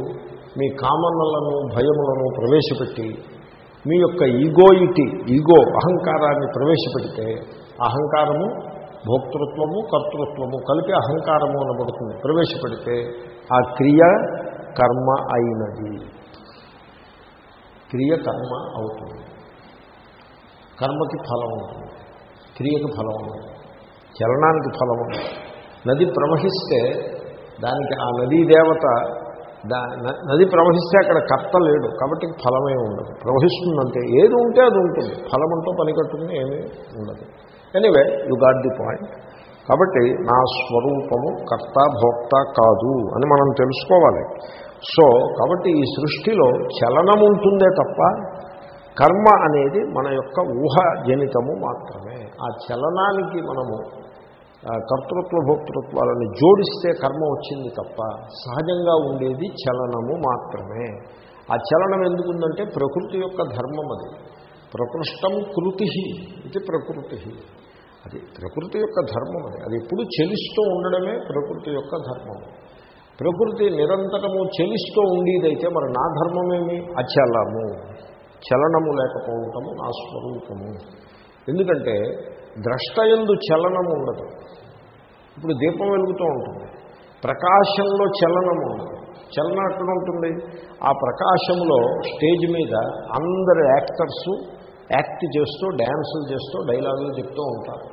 మీ కామనలను భయములను ప్రవేశపెట్టి మీ యొక్క ఈగోయిటీ ఈగో అహంకారాన్ని ప్రవేశపెడితే అహంకారము భోక్తృత్వము కర్తృత్వము కలిపి అహంకారము అనబడుతుంది. ప్రవేశపెడితే ఆ క్రియ కర్మ అయినది. క్రియ కర్మ అవుతుంది. కర్మకి ఫలం ఉంటుంది క్రియకి ఫలం ఉంటుంది చలనానికి ఫలం ఉంటుంది నది ప్రవహిస్తే దానికి ఆ నదీ దేవత దా న- నది ప్రవహిస్తే అక్కడ కర్త లేడు. కాబట్టి ఫలమే ఉండదు. ప్రవహిస్తుందంటే ఏది ఉంటే అది ఉంటుంది. ఫలమంతో పనికట్టుకుని ఏమీ ఉండదు. Anyway you got the point కాబట్టి నా స్వరూపము కర్త భోక్త కాదు అని మనం తెలుసుకోవాలి. సో కాబట్టి ఈ సృష్టిలో చలనం ఉంటుందే తప్ప కర్మ అనేది మన యొక్క ఊహ జనితము మాత్రమే. ఆ చలనానికి మనము కర్తృత్వ భోక్తృత్వాలను జోడిస్తే కర్మ వచ్చింది తప్ప సహజంగా ఉండేది చలనము మాత్రమే. ఆ చలనం ఎందుకుందంటే ప్రకృతి యొక్క ధర్మం అది. ప్రకృష్టం కృతి ఇది ప్రకృతి అది ప్రకృతి యొక్క ధర్మం అది. అది ఎప్పుడు చెలిస్తూ ఉండడమే ప్రకృతి యొక్క ధర్మం ప్రకృతి నిరంతరము చెలిస్తూ ఉండేదైతే మరి నా ధర్మమేమి? అచలము. చలనము లేకపోవటము నా స్వరూపము. ఎందుకంటే ద్రష్టయందు చలనము ఉండదు. ఇప్పుడు దీపం వెలుగుతూ ఉంటుంది. ప్రకాశంలో చలనం ఉండదు. చలనం ఎక్కడ ఉంటుంది? ఆ ప్రకాశంలో స్టేజ్ మీద అందరు యాక్టర్సు యాక్ట్ చేస్తూ డ్యాన్సులు చేస్తూ డైలాగులు చెప్తూ ఉంటారు.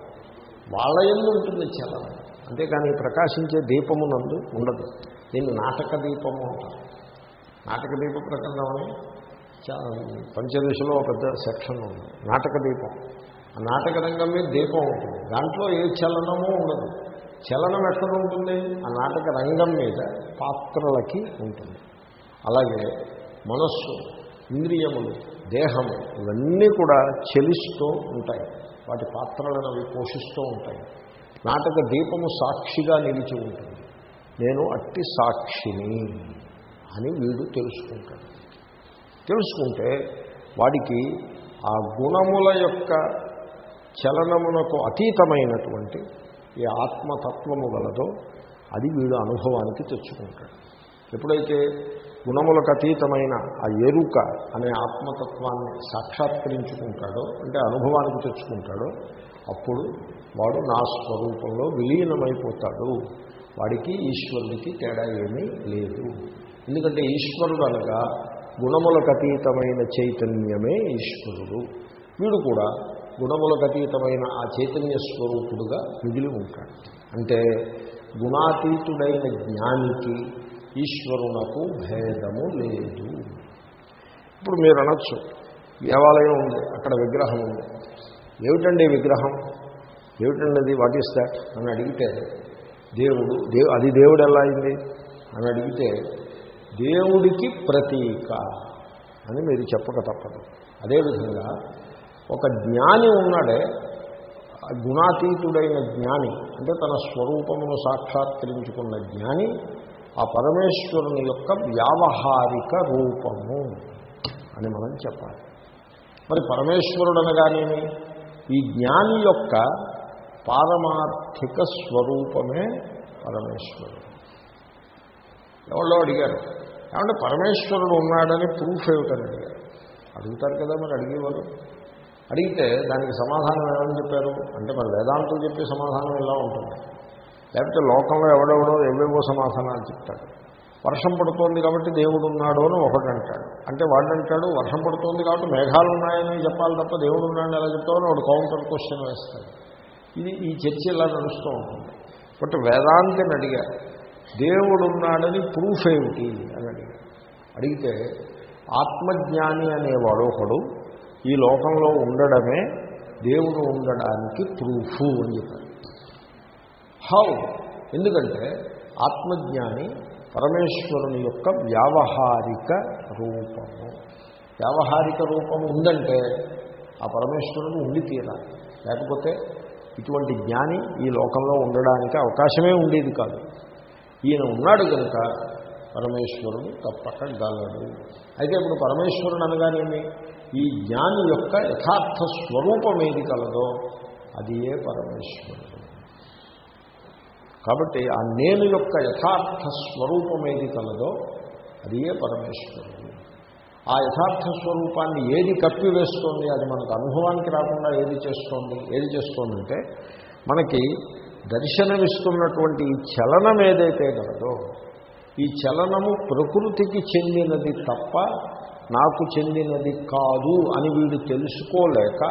వాళ్ళ ఎందు ఉంటుంది చలనం. అంతేకాని ప్రకాశించే దీపము నందు ఉండదు. దీన్ని నాటక దీపము అంటారు. నాటక దీప ప్రకరణం పంచదశలో ఒక పెద్ద సెక్షన్ ఉంది. నాటక దీపం. ఆ నాటక రంగం మీద దీపం ఉంటుంది. దాంట్లో ఏ చలనమూ ఉండదు. చలనం ఎక్కడ ఉంటుంది? ఆ నాటక రంగం మీద పాత్రలకి ఉంటుంది. అలాగే మనస్సు ఇంద్రియములు దేహము ఇవన్నీ కూడా చెలిస్తూ ఉంటాయి. వాటి పాత్రలను అవి పోషిస్తూ ఉంటాయి. నాటక దీపము సాక్షిగా నిలిచి ఉంటుంది. నేను అట్టి సాక్షిని అని వీడు తెలుసుకుంటాడు. తెలుసుకుంటే వాడికి ఆ గుణముల యొక్క చలనమునకు అతీతమైనటువంటి ఈ ఆత్మతత్వము గలదో అది వీడు అనుభవానికి తెచ్చుకుంటాడు. ఎప్పుడైతే గుణములకు అతీతమైన ఆ ఎరుక అనే ఆత్మతత్వాన్ని సాక్షాత్కరించుకుంటాడో అంటే అనుభవానికి తెచ్చుకుంటాడో అప్పుడు వాడు నా స్వరూపంలో విలీనమైపోతాడు. వాడికి ఈశ్వరుడికి తేడా ఏమీ లేదు. ఎందుకంటే ఈశ్వరుడు అనగా గుణములకు అతీతమైన చైతన్యమే ఈశ్వరుడు. వీడు కూడా గుణములకు అతీతమైన ఆ చైతన్య స్వరూపుడుగా మిగిలి ఉంటాడు. అంటే గుణాతీతుడైన జ్ఞానికి ఈశ్వరునకు భేదము లేదు. ఇప్పుడు మీరు అనొచ్చు దేవాలయం ఉంది అక్కడ విగ్రహం ఉంది. ఏమిటండి విగ్రహం? ఏమిటండి అది? వాట్ ఈస్ దాట్ అని అడిగితే దేవుడు దేవు అది దేవుడు ఎలా అయింది? అని అడిగితే దేవుడికి ప్రతీక అని మీరు చెప్పక తప్పదు. అదేవిధంగా ఒక జ్ఞాని ఉన్నాడే గుణాతీతుడైన జ్ఞాని అంటే తన స్వరూపమును సాక్షాత్కరించుకున్న జ్ఞాని ఆ పరమేశ్వరుని యొక్క వ్యావహారిక రూపము అని మనం చెప్పాలి. మరి పరమేశ్వరుడు అనగానేమి ఈ జ్ఞాని యొక్క పారమార్థిక స్వరూపమే పరమేశ్వరుడు. ఎవరో అడిగారు? ఏమంటే పరమేశ్వరుడు ఉన్నాడని ప్రూఫ్ ఏమిటని అడిగారు అడుగుతారు కదా మరి అడిగేవారు. అడిగితే దానికి సమాధానం ఏమని చెప్పారు? అంటే మరి వేదాంతులు చెప్పే సమాధానం ఇలా ఉంటుంది? లేకపోతే లోకంలో ఎవడెవడో ఎవేవో సమాధానాలు చెప్తాడు. వర్షం పడుతోంది కాబట్టి దేవుడు ఉన్నాడు అని ఒకటి అంటాడు. అంటే వాడు అంటాడు వర్షం పడుతోంది కాబట్టి మేఘాలు ఉన్నాయని చెప్పాలి తప్ప దేవుడు ఉన్నాడని ఎలా చెప్తామని వాడు కౌంటర్ క్వశ్చన్ వేస్తాడు. ఇది ఈ చర్చ ఇలా నడుస్తూ ఉంటుంది. బట్ వేదాంతిని అడిగారు. దేవుడు ఉన్నాడని ప్రూఫ్ ఏమిటి? అని అడిగాడు. అడిగితే ఆత్మజ్ఞాని అనేవాడు ఒకడు ఈ లోకంలో ఉండడమే దేవుడు ఉండడానికి ప్రూఫ్ అని చెప్పారు హౌ ఎందుకంటే ఆత్మజ్ఞాని పరమేశ్వరుని యొక్క వ్యావహారిక రూపము. వ్యావహారిక రూపం ఉందంటే ఆ పరమేశ్వరుడు ఉండి తీరాలి. లేకపోతే ఇటువంటి జ్ఞాని ఈ లోకంలో ఉండడానికి అవకాశమే ఉండేది కాదు. ఈయన ఉన్నాడు కనుక పరమేశ్వరుడు తప్పక గలడు. అయితే ఇప్పుడు పరమేశ్వరుడు అనగానేమి ఈ జ్ఞాని యొక్క యథార్థ స్వరూపం ఏది కలదో అది ఏ పరమేశ్వరుడు. కాబట్టి ఆ నేను యొక్క యథార్థ స్వరూపం ఏది కలదో అది ఏ పరమేశ్వరుడు. ఆ యథార్థ స్వరూపాన్ని ఏది కప్పివేస్తోంది? అది మనకు అనుభవానికి రాకుండా ఏది చేస్తోంది? ఏది చేస్తోందంటే మనకి దర్శనమిస్తున్నటువంటి ఈ చలనం ఏదైతే కలదో ఈ చలనము ప్రకృతికి చెందినది తప్ప నాకు చెందినది కాదు అని వీడు తెలుసుకోలేక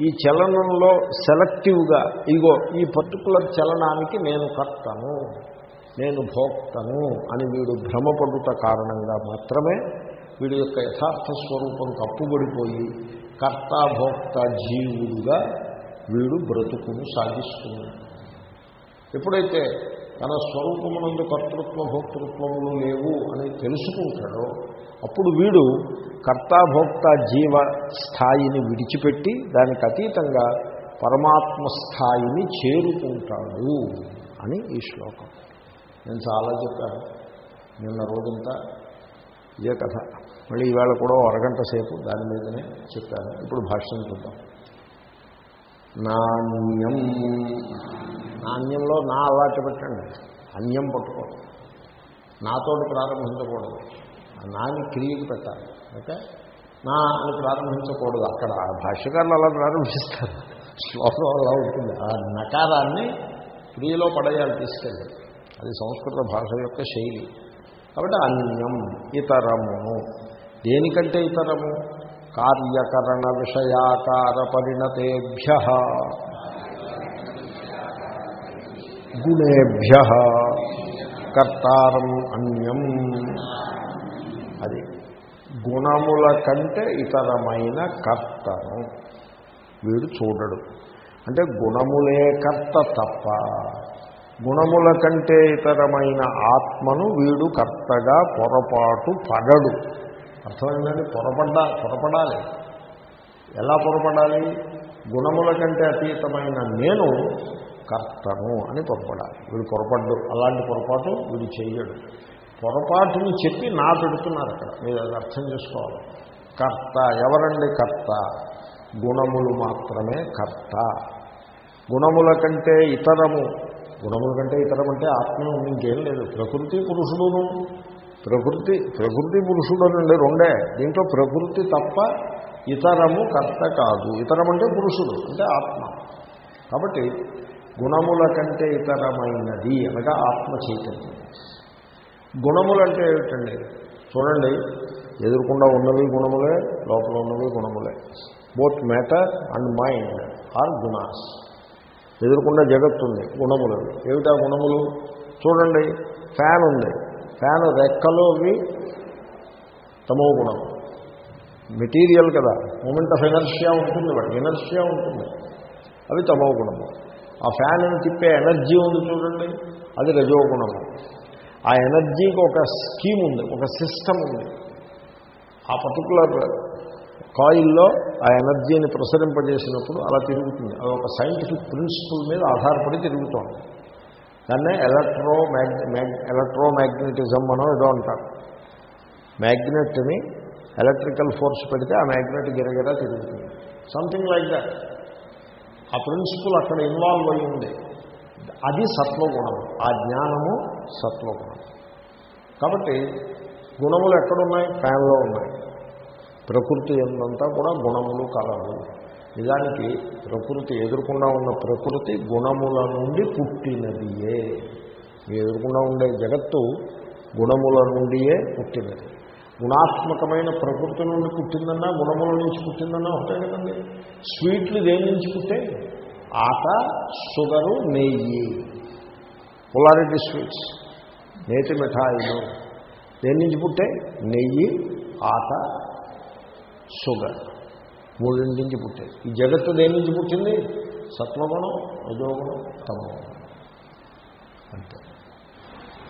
ఈ చలనంలో సెలెక్టివ్గా ఇగో ఈ పర్టికులర్ చలనానికి నేను కర్తను నేను భోక్తను అని వీడు భ్రమపడుట కారణంగా మాత్రమే వీడి యొక్క యథార్థ స్వరూపం కప్పుబడిపోయి కర్త భోక్త జీవుడుగా వీడు బ్రతుకును సాగిస్తున్నాడు. ఎప్పుడైతే తన స్వరూపమునందు కర్తృత్వ భోక్తృత్వములు లేవు అని తెలుసుకుంటాడో అప్పుడు వీడు కర్తాభోక్త జీవ స్థాయిని విడిచిపెట్టి దానికి అతీతంగా పరమాత్మ స్థాయిని చేరుకుంటాడు అని ఈ శ్లోకం. నేను చాలా చెప్పాను. నిన్న రోజంతా ఇదే కథ. మళ్ళీ ఈవేళ కూడా అరగంట సేపు దాని మీదనే చెప్పాను. ఇప్పుడు భాష్యం చూద్దాం. నాణ్యం నాణ్యంలో నా అలవాటు పెట్టండి అన్యం పట్టుకోండి నాతోటి ప్రారంభించకూడదు. నాని క్రియకి పెట్టాలి. ఓకే? నా అని ప్రారంభించకూడదు అక్కడ. భాష్యకారులు అలా ప్రారంభిస్తారు. శ్లోకం అలా ఉంటుంది. ఆ నకారాన్ని క్రియలో పడేయాలి తీసుకెళ్ళి. అది సంస్కృత భాష యొక్క శైలి. కాబట్టి అన్యం ఇతరము. దేనికంటే ఇతరము? కార్యకరణ విషయాకార పరిణతేభ్య. గుణేభ్య కర్తారం అన్యం. అది గుణముల కంటే ఇతరమైన కర్తను వీడు చూడడు. అంటే గుణములే కర్త తప్ప గుణముల కంటే ఇతరమైన ఆత్మను వీడు కర్తగా పొరపాటు పడడు. అర్థమైందండి? పొరపడ్డా పొరపడాలి. ఎలా పొరపడాలి? గుణముల కంటే అతీతమైన నేను కర్తను అని పొరపడాలి. వీడు పొరపడ్డు. అలాంటి పొరపాటు వీడు చేయడు. పొరపాటుని చెప్పి నా పెడుతున్నారు అక్కడ. మీరు అది అర్థం చేసుకోవాలి. కర్త ఎవరండి కర్త? గుణములు మాత్రమే కర్త. గుణముల కంటే ఇతరము. గుణముల కంటే ఇతరం అంటే ఆత్మ ఇంకేం లేదు. ప్రకృతి పురుషుడును. ప్రకృతి ప్రకృతి పురుషుడు అనండి రెండే. దీంట్లో ప్రకృతి తప్ప ఇతరము కర్త కాదు. ఇతరం అంటే పురుషుడు అంటే ఆత్మ. కాబట్టి గుణముల కంటే ఇతరమైనది అనగా ఆత్మ చైతన్యం. గుణములు అంటే ఏమిటండి? చూడండి ఎదురుకుండా ఉన్నవి గుణములే లోపల ఉన్నవి గుణములే. Both matter and mind are gunas ఎదురుకుండా జగత్తు ఉంది గుణములు ఏమిటా గుణములు? చూడండి ఫ్యాన్ ఉంది. ఫ్యాన్ రెక్కలోవి తమో గుణం. మెటీరియల్ కదా. మూమెంట్ ఆఫ్ ఎనర్షియా ఉంటుంది వాడికి. ఎనర్షియా ఉంటుంది. అవి తమో గుణము ఆ ఫ్యాన్ను తిప్పే ఎనర్జీ ఉంది చూడండి. అది రజో ఆ ఎనర్జీకి ఒక స్కీమ్ ఉంది ఒక సిస్టమ్ ఉంది. ఆ పర్టికులర్ కాయిల్లో ఆ ఎనర్జీని ప్రసరింపజేసినప్పుడు అలా తిరుగుతుంది. అది ఒక సైంటిఫిక్ ప్రిన్సిపల్ మీద ఆధారపడి తిరుగుతోంది. దాన్నే ఎలక్ట్రో మ్యాగ్ మ్యాగ్ ఎలక్ట్రోమ్యాగ్నెటిజం అనో ఏదో అంటారు. మ్యాగ్నెట్ని ఎలక్ట్రికల్ ఫోర్స్ పెడితే ఆ మ్యాగ్నెట్ గిరగిరా తిరుగుతుంది. Something like that. ఆ ప్రిన్సిపల్ అక్కడ ఇన్వాల్వ్ అయి ఉంది అది సత్వగుణం. ఆ జ్ఞానము సత్వగుణం. కాబట్టి గుణములు ఎక్కడున్నాయి? ఫ్యాన్లో ఉన్నాయి. ప్రకృతి ఎందంతా కూడా గుణములు కలవు నిజానికి ప్రకృతి ఎదుర్కొండా ఉన్న ప్రకృతి గుణముల నుండి పుట్టినదియే. ఎదుర్కొండా ఉండే జగత్తు గుణముల నుండియే పుట్టినది. గుణాత్మకమైన ప్రకృతి నుండి పుట్టిందన్నా గుణముల నుంచి పుట్టిందన్నా ఒకటే కదండి. స్వీట్లు దేని నుంచి పుట్టాయి ఆట షుగరు నెయ్యి. Polarity sweets. నేతి మిఠాయిలు. దేని నుంచి పుట్టాయి నెయ్యి ఆట షుగర్. మూడింటి నుంచి పుట్టాయి ఈ జగత్తు దేని నుంచి పుట్టింది? సత్వగుణం రజోగుణం తమగుణం. అంతే.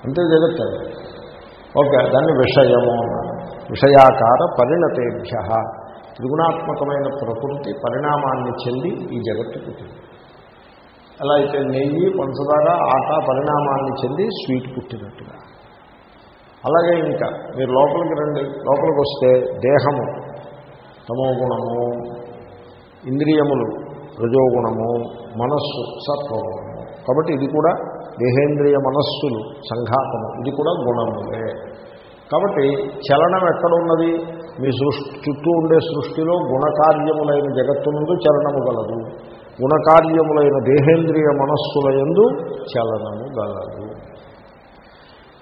అంతే జగత్తు. ఓకే దాన్ని విషయము అన్నారు. విషయాకార పరిణతేభ్య. త్రిగుణాత్మకమైన ప్రకృతి పరిణామాన్ని చెంది ఈ జగత్తు పుట్టింది. ఎలా అయితే నెయ్యి పంచదార ఆట పరిణామాన్ని చెంది స్వీట్ పుట్టినట్టుగా. అలాగే ఇంకా మీరు లోపలికి రండి. లోపలికి వస్తే దేహము తమోగుణము ఇంద్రియములు రజోగుణము మనస్సు సత్వగుణము. కాబట్టి ఇది కూడా దేహేంద్రియ మనస్సులు సంఘాతము. ఇది కూడా గుణములే. కాబట్టి చలనం ఎక్కడున్నది? మీ సృష్టి చుట్టూ ఉండే సృష్టిలో గుణకార్యములైన జగత్తునందు చలనము గలదు. గుణకార్యములైన దేహేంద్రియ మనస్సుల ఎందు చలనము గలదు.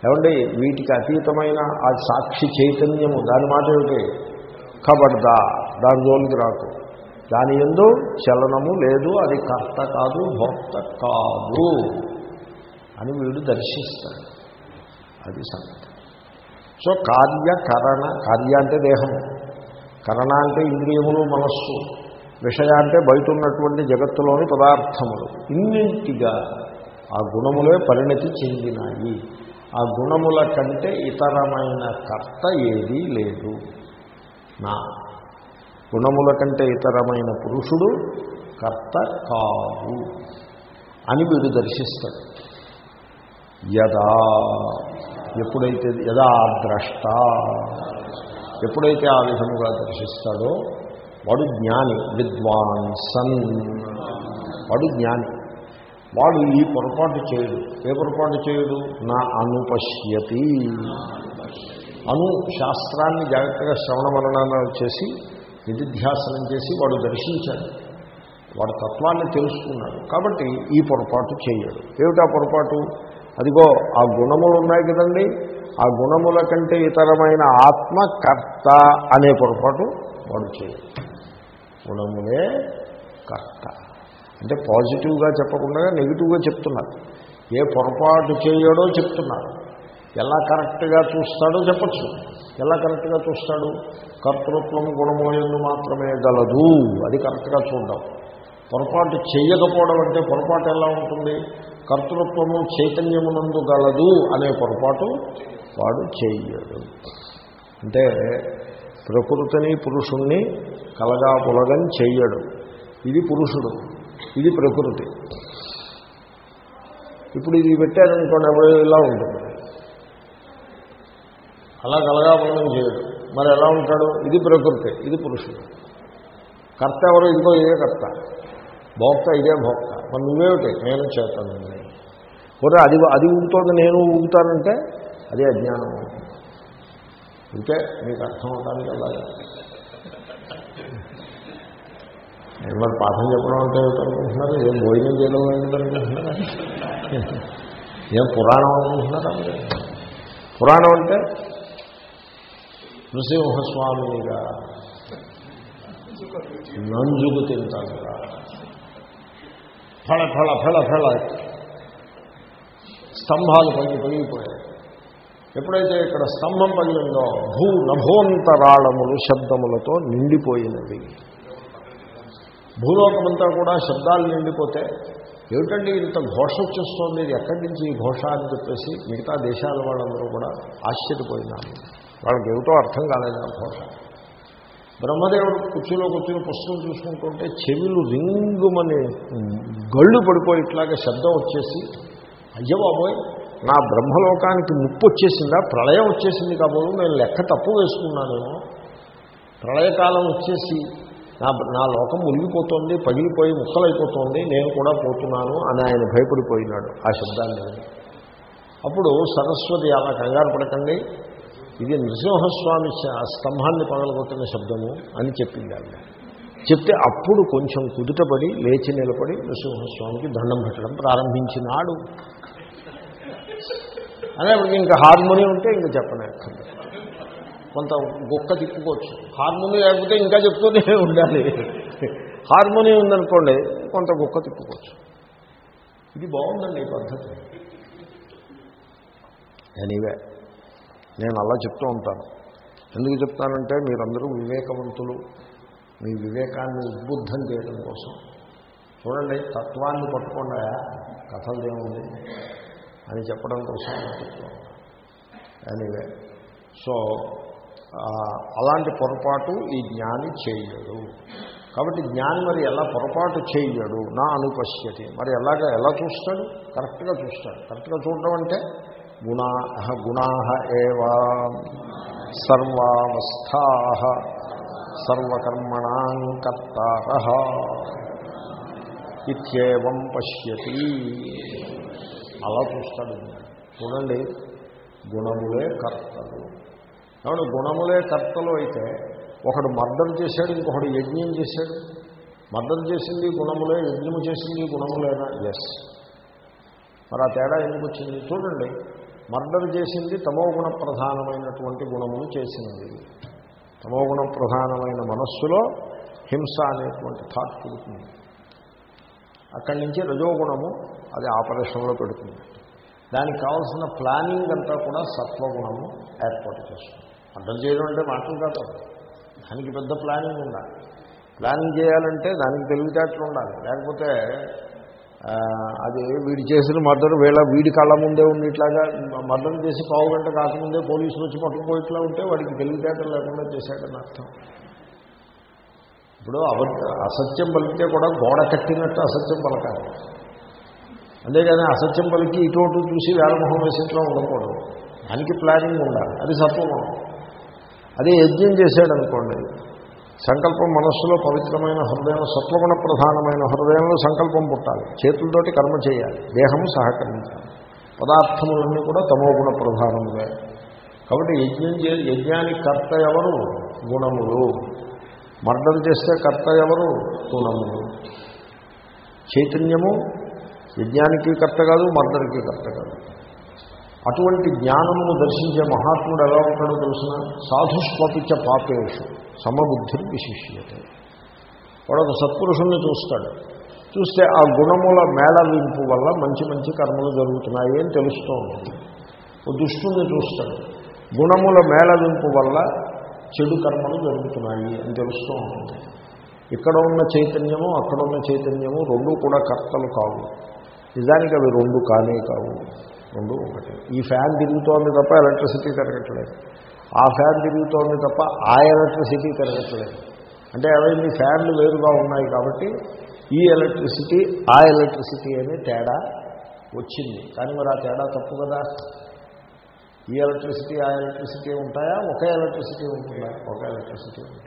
ఏమండి? వీటికి అతీతమైన ఆ సాక్షి చైతన్యము దాని మాట ఏమిటి? కబడ్దా దాని జోలికి రాకు. దాని ఎందు చలనము లేదు అది కర్త కాదు భోక్త కాదు అని వీడు దర్శిస్తాడు. అది సంగతి. సో కార్యకరణ కార్య అంటే దేహము కరణ అంటే ఇంద్రియములు మనస్సు. విషయ అంటే బయట ఉన్నటువంటి జగత్తులోని పదార్థములు. ఇన్నింటిగా ఆ గుణములే పరిణతి చెందినాయి. ఆ గుణముల కంటే ఇతరమైన కర్త ఏదీ లేదు. నా. గుణముల కంటే ఇతరమైన పురుషుడు కర్త కాదు అని వీడు దర్శిస్తాడు. యదా ఎప్పుడైతే యదా ద్రష్ట ఎప్పుడైతే ఆ విధముగా దర్శిస్తాడో వాడు జ్ఞాని విద్వాన్ సన్. వాడు జ్ఞాని. వాడు ఈ పొరపాటు చేయడు. ఏ పొరపాటు చేయడు? నా అనుపశ్యతి. అను శాస్త్రాన్ని జాగ్రత్తగా శ్రవణ మరణాలు చేసి నిధిధ్యాసనం చేసి వాడు దర్శించాడు. వాడు తత్వాన్ని తెలుసుకున్నాడు. కాబట్టి ఈ పొరపాటు చేయడు. ఏమిటా పొరపాటు? అదిగో ఆ గుణములు ఉన్నాయి కదండి. ఆ గుణముల కంటే ఇతరమైన ఆత్మ కర్త అనే పొరపాటు వాడు చేయడు. గుణములే కర్త. అంటే పాజిటివ్గా చెప్పకుండా నెగిటివ్గా చెప్తున్నారు. ఏ పొరపాటు చేయడో చెప్తున్నారు. ఎలా కరెక్ట్గా చూస్తాడో చెప్పచ్చు. ఎలా కరెక్ట్గా చూస్తాడు? కర్తృత్వం గుణమోయందు మాత్రమే గలదు. అది కరెక్ట్గా చూడడం. పొరపాటు చేయకపోవడం అంటే పొరపాటు ఎలా ఉంటుంది? కర్తృత్వము చైతన్యమునందు గలదు అనే పొరపాటు వాడు చేయడు. అంటే ప్రకృతిని పురుషుణ్ణి కలగా పులగం చెయ్యడు ఇది పురుషుడు ఇది ప్రకృతి. ఇప్పుడు ఇది పెట్టారనుకోండి ఎవరో ఇలా ఉంటుంది అలా కలగా పులగం చేయడు. మరి ఎలా ఉంటాడు? ఇది ప్రకృతి ఇది పురుషుడు. కర్త ఎవరు? ఇంకో ఇదే కర్త. భోక్త ఇదే భోక్త. మరి నువ్వేమిటి? నేను చేతాను. పోతే అది అది ఊగుతోంది నేను ఊగుతానంటే అదే అజ్ఞానం. ఇంకే మీకు అర్థం అవడానికి అలాగే నేను మరి పాఠం చెప్పడం అంటే ఏమిటనుకుంటున్నారు? ఏం భోజనం చేయడం ఏంటనుకుంటున్నారా ఏం పురాణం అనుకుంటున్నారా పురాణం అంటే నృసింహస్వామినిగా నంజుకు తింటానుగా ఫళ ఫళ ఫళ ఫళ. స్తంభాలు పగి పగిలిపోయాయి. ఎప్పుడైతే ఇక్కడ స్తంభం పగిలిందో భూ నభోంతరాళములు శబ్దములతో నిండిపోయినవి. భూలోకమంతా కూడా శబ్దాలు నిండిపోతే ఏమిటండి ఇంత ఘోష వచ్చేస్తోంది? ఇది ఎక్కడి నుంచి ఈ ఘోష అని చెప్పేసి మిగతా దేశాల వాళ్ళందరూ కూడా ఆశ్చర్యపోయినారు. వాళ్ళకి ఏమిటో అర్థం కాలేదు ఆ ఘోష. బ్రహ్మదేవుడు కుర్చీలో కూర్చుని పుస్తకం చూసుకుంటుంటే చెవులు రింగుమని గళ్ళు పడిపోయి ఇట్లాగా శబ్దం వచ్చేసి అయ్య బాబోయ్ నా బ్రహ్మలోకానికి ముప్పు వచ్చేసిందా? ప్రళయం వచ్చేసింది కాబోలు నేను లెక్క తప్పు వేసుకున్నానేమో. ప్రళయకాలం వచ్చేసి నా నా లోకం మునిగిపోతుంది పగిలిపోయి ముక్కలైపోతుంది నేను కూడా పోతున్నాను అని ఆయన భయపడిపోయినాడు ఆ శబ్దాన్ని అప్పుడు సరస్వతి అలా కంగారు పడకండి ఇది నృసింహస్వామి స్తంభాన్ని పగలగొట్టిన శబ్దము అని చెప్పింది ఆవిడ. చెప్తే అప్పుడు కొంచెం కుదుటపడి లేచి నిలబడి నృసింహస్వామికి దండం పెట్టడం ప్రారంభించినాడు. అదే ఇంకా హార్మోనియం ఉంటే ఇంకా చెప్పనే కొంత గొక్క తిప్పుకోవచ్చు. హార్మోనియం లేకపోతే ఇంకా చెప్తూనే ఉండాలి. హార్మోనియం ఉందనుకోండి కొంత గొక్క తిప్పుకోవచ్చు. ఇది బాగుందండి ఈ పద్ధతి. ఎనీవే నేను అలా చెప్తూ ఉంటాను. ఎందుకు చెప్తానంటే మీరందరూ వివేకవంతులు. మీ వివేకాన్ని ఉద్బుద్ధం చేయడం కోసం. చూడండి తత్వాన్ని పట్టుకుండా కథలు ఏముంది అని చెప్పడం కోసం ఎనీవే సో అలాంటి పొరపాటు ఈ జ్ఞాని చేయడు. కాబట్టి జ్ఞాని మరి ఎలా పొరపాటు చేయడు? నా అనుపశ్యతి. మరి ఎలాగ ఎలా చూస్తాడు? కరెక్ట్గా చూస్తాడు. కరెక్ట్గా చూడడం అంటే గుణా గుణా ఏవా సర్వావస్థా సర్వకర్మణాం కర్తార ఇత్యేవం పశ్యతి. అలా చూస్తాడు. చూడండి గుణములే కర్తలు. కాబట్టి గుణములే కర్తలు అయితే ఒకడు మర్దం చేశాడు ఇంకొకడు యజ్ఞం చేశాడు. మర్దం చేసింది గుణములే యజ్ఞము చేసింది గుణములేనా? ఎస్ మరి ఆ తేడా ఎందుకు వచ్చింది? చూడండి మర్డర్ చేసింది తమోగుణ ప్రధానమైనటువంటి గుణములు చేసింది తమోగుణ ప్రధానమైన మనస్సులో హింస అనేటువంటి థాట్ పుడుతుంది. అక్కడి నుంచి రజోగుణము అది ఆపరేషన్లో పెడుతుంది. దానికి కావాల్సిన ప్లానింగ్ అంతా కూడా సత్వగుణము ఏర్పాటు చేస్తుంది. అర్థం చేయడం అంటే మాటలు కాదు. దానికి పెద్ద ప్లానింగ్ ఉండాలి. ప్లానింగ్ చేయాలంటే దానికి తెలివితేటలు ఉండాలి. లేకపోతే అది వీడు చేసిన మర్డర్ వీళ్ళ వీడి కళ్ళ ముందే ఉండి ఇట్లాగా మర్డర్ చేసి పావు గంట కాకముందే పోలీసులు వచ్చి పట్టుకుపోయిట్లా ఉంటే వాడికి తెలివితేటలు లేకుండా చేశాడని అర్థం. ఇప్పుడు అబద్ధ అసత్యం పలికితే కూడా గోడ కట్టినట్టు అసత్యం పలకాలి. అంతేగాని అసత్యం పలికి ఇటు అటు చూసి వేలమొహం వేసేట్లో ఉండకూడదు. దానికి ప్లానింగ్ ఉండాలి. అది సత్వగుణం అదే యజ్ఞం చేశాడు అనుకోండి సంకల్పం మనస్సులో పవిత్రమైన హృదయం సత్వగుణ ప్రధానమైన హృదయంలో సంకల్పం పుట్టాలి. చేతులతోటి కర్మ చేయాలి. దేహము సహకరించాలి. పదార్థములన్నీ కూడా తమోగుణ ప్రధానములే. కాబట్టి యజ్ఞం చే యజ్ఞానికి కర్త ఎవరు? గుణములు. మర్దం చేస్తే కర్త ఎవరు? గుణములు. చైతన్యము యజ్ఞానికి కర్త కాదు మర్దరికి కర్త కాదు. అటువంటి జ్ఞానమును దర్శించే మహాత్ముడు ఎలా ఉంటాడో తెలిసిన? సాధుస్వపిచ పాపేషు. సమబుద్ధిని విశిష్యతే. వాడు ఒక సత్పురుషుణ్ణి చూస్తాడు. చూస్తే ఆ గుణముల మేళవింపు వల్ల మంచి మంచి కర్మలు జరుగుతున్నాయి అని తెలుస్తూ ఉంటుంది. ఓ దుష్టుణ్ణి చూస్తాడు. గుణముల మేళవింపు వల్ల చెడు కర్మలు జరుగుతున్నాయి అని తెలుస్తూ ఉంటుంది. ఇక్కడ ఉన్న చైతన్యము అక్కడ ఉన్న చైతన్యము రెండు కూడా కర్తలు కావు. నిజానికి అవి రెండు కానే కావు. రెండు ఒకటి. ఈ ఫ్యాన్ తిరుగుతోంది తప్ప ఎలక్ట్రిసిటీ తిరగట్లేదు. ఆ ఫ్యాన్ తిరుగుతోంది తప్ప ఆ ఎలక్ట్రిసిటీ తిరగట్లేదు అంటే అవన్నీ ఫ్యాన్లు వేరుగా ఉన్నాయి కాబట్టి ఈ ఎలక్ట్రిసిటీ ఆ ఎలక్ట్రిసిటీ అనే తేడా వచ్చింది. కానీ మరి ఆ తేడా తప్పు కదా? ఈ ఎలక్ట్రిసిటీ ఆ ఎలక్ట్రిసిటీ ఉంటాయా? ఒకే ఎలక్ట్రిసిటీ ఉంటుందా? ఒకే ఎలక్ట్రిసిటీ ఉంటుంది?